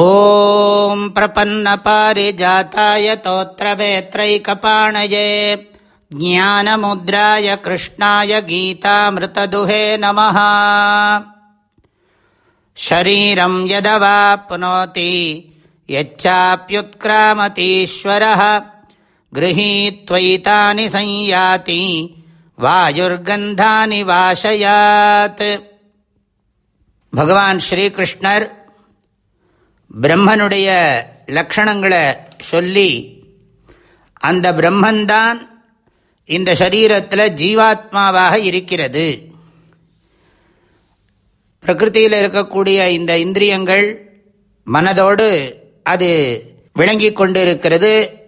ॐ प्रपन्नपारिजाताय तोत्रवेत्रैकपाणये ज्ञानमुद्राय कृष्णाय गीतामृतदुहे नमः शरीरं यदवाप्नोति यच्चाप्युत्क्रामतीश्वरः गृहीत्वैतानि संयाति वायुर्गन्धानि वाशयात् भगवान् श्रीकृष्णर् பிரம்மனுடைய லக்ஷணங்களை சொல்லி அந்த பிரம்மன்தான் இந்த சரீரத்தில் ஜீவாத்மாவாக இருக்கிறது. பிரகிருத்தியில் இருக்கக்கூடிய இந்த இந்திரியங்கள் மனதோடு அது விளங்கி கொண்டிருக்கிறது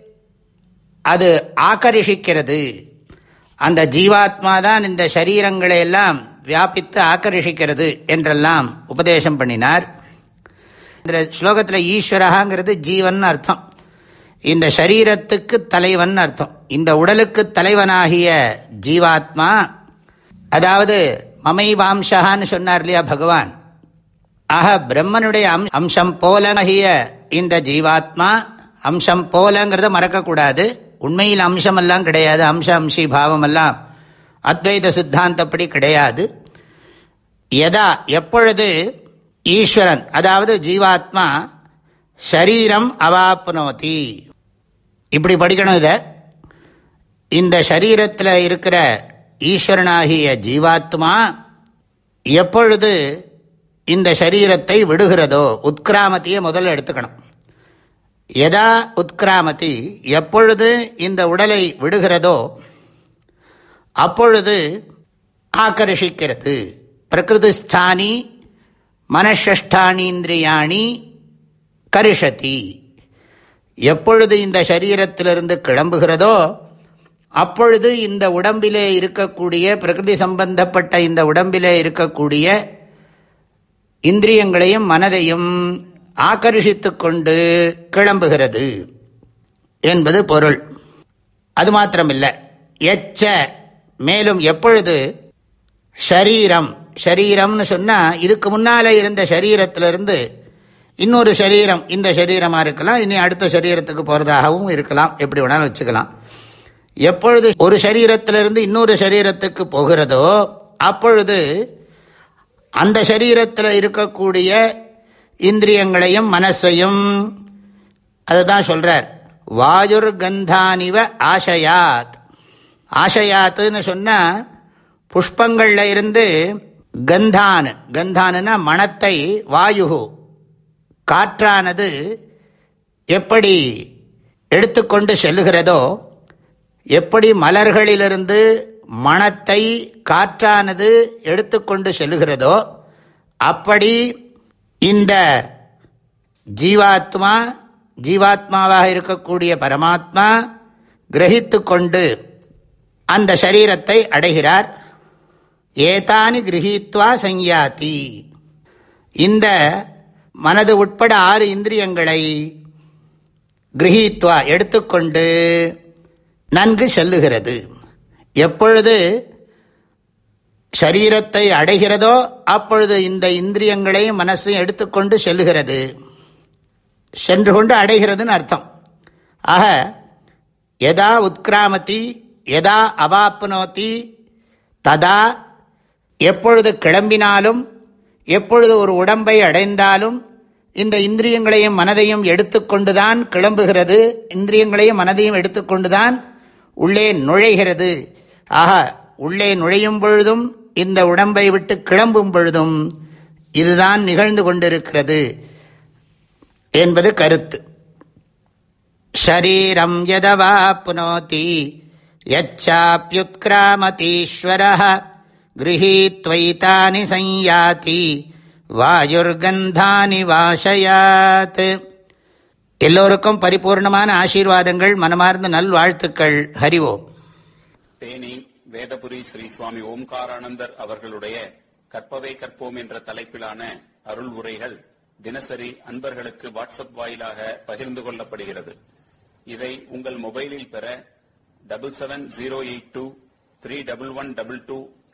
அது ஆக்கர்ஷிக்கிறது. அந்த ஜீவாத்மா தான் இந்த சரீரங்களை எல்லாம் வியாபித்து ஆக்கர்ஷிக்கிறது என்றெல்லாம் உபதேசம் பண்ணினார். இந்த ஸ்லோகத்தில் ஈஸ்வரகாங்கிறது ஜீவன் அர்த்தம். இந்த சரீரத்துக்கு தலைவன் அர்த்தம். இந்த உடலுக்கு தலைவனாகிய ஜீவாத்மா அதாவது மமை வாம்சகான்னு சொன்னார் இல்லையா பகவான்? ஆக பிரம்மனுடைய அம்சம் போலகிய இந்த ஜீவாத்மா அம்சம் போலங்கிறத மறக்கக்கூடாது. உண்மையில் அம்சமெல்லாம் கிடையாது. அம்ச அம்சி பாவமெல்லாம் அத்வைத சித்தாந்தப்படி கிடையாது. எதா எப்பொழுது ஈஸ்வரன் அதாவது ஜீவாத்மா ஷரீரம் அவாப்னோதி. இப்படி படிக்கணும் இதை. இந்த சரீரத்தில் இருக்கிற ஈஸ்வரனாகிய ஜீவாத்மா எப்பொழுது இந்த சரீரத்தை விடுகிறதோ உத்கிராமத்தியை முதல்ல எடுத்துக்கணும். எதா உத்கிராமதி எப்பொழுது இந்த உடலை விடுகிறதோ அப்பொழுது ஆக்கர்ஷிக்கிறது. பிரகிருதிஸ்தானி மனஷ்டானீந்திரியாணி கரிஷதி. எப்பொழுது இந்த சரீரத்திலிருந்து கிளம்புகிறதோ அப்பொழுது இந்த உடம்பிலே இருக்கக்கூடிய பிரகிருதி சம்பந்தப்பட்ட இந்த உடம்பிலே இருக்கக்கூடிய இந்திரியங்களையும் மனதையும் ஆக்கர்ஷித்து கொண்டு கிளம்புகிறது என்பது பொருள். அது மாத்திரமில்லை. எச்ச மேலும் எப்பொழுது? ஷரீரம் ஷரீரம்னு சொன்னால் இதுக்கு முன்னால் இருந்த சரீரத்திலிருந்து இன்னொரு சரீரம் இந்த சரீரமாக இருக்கலாம் இனி அடுத்த சரீரத்துக்கு போகிறதாகவும் இருக்கலாம். எப்படி வேணாலும் வச்சுக்கலாம். எப்பொழுது ஒரு சரீரத்திலிருந்து இன்னொரு சரீரத்துக்கு போகிறதோ அப்பொழுது அந்த சரீரத்தில் இருக்கக்கூடிய இந்திரியங்களையும் மனசையும் அதுதான் சொல்கிறார் வாயுர் கந்தானிவ ஆசையாத். ஆசையாத்துன்னு சொன்னால் புஷ்பங்களில் இருந்து கந்தான். கந்தானுனா மனத்தை வாயு காற்றானது எப்படி எடுத்துக்கொண்டு செல்லுகிறதோ எப்படி மலர்களிலிருந்து மனத்தை காற்றானது எடுத்துக்கொண்டு செல்லுகிறதோ அப்படி இந்த ஜீவாத்மா ஜீவாத்மாவாக இருக்கக்கூடிய பரமாத்மா கிரகித்து கொண்டு அந்த சரீரத்தை அடைகிறார். ஏதானி கிரகித்வா சஞ்ஞாத்தி இந்த மனது உட்பட ஆறு இந்திரியங்களை கிரகித்வா எடுத்துக்கொண்டு நன்கு செல்லுகிறது. எப்பொழுது சரீரத்தை அடைகிறதோ அப்பொழுது இந்த இந்திரியங்களையும் மனசையும் எடுத்துக்கொண்டு செல்லுகிறது. சென்று கொண்டு அடைகிறதுன்னு அர்த்தம். ஆக எதா உத்கிராமதி எதா அவாப்னோத்தி ததா எப்பொழுது கிளம்பினாலும் எப்பொழுது ஒரு உடம்பை அடைந்தாலும் இந்த இந்திரியங்களையும் மனதையும் எடுத்துக்கொண்டுதான் கிளம்புகிறது. இந்திரியங்களையும் மனதையும் எடுத்துக்கொண்டுதான் உள்ளே நுழைகிறது. ஆக உள்ளே நுழையும் பொழுதும் இந்த உடம்பை விட்டு கிளம்பும் பொழுதும் இதுதான் நிகழ்ந்து கொண்டிருக்கிறது என்பது கருத்து. ஷரீரம் யதவா புனோதி யச்சாப்யுத்கிராமதீஸ்வர गृहीत्वैतानि संयाति வாயுர்கந்தானி வாசயாத் எல்லோருக்கும் பரிபூர்ணமான ஆசீர்வாதங்கள் மனமார்ந்த நல்வாழ்த்துக்கள் ஹரிவோம் தேனி வேதபுரி ஸ்ரீ சுவாமி ஓம்காரானந்தர் அவர்களுடைய கற்பவை கற்போம் என்ற தலைப்பிலான அருள் உரைகள் தினசரி அன்பர்களுக்கு வாட்ஸ்அப் வாயிலாக பகிர்ந்து கொள்ளப்படுகிறது இதை உங்கள் மொபைலில் பெற double seven zero eight two three double one double two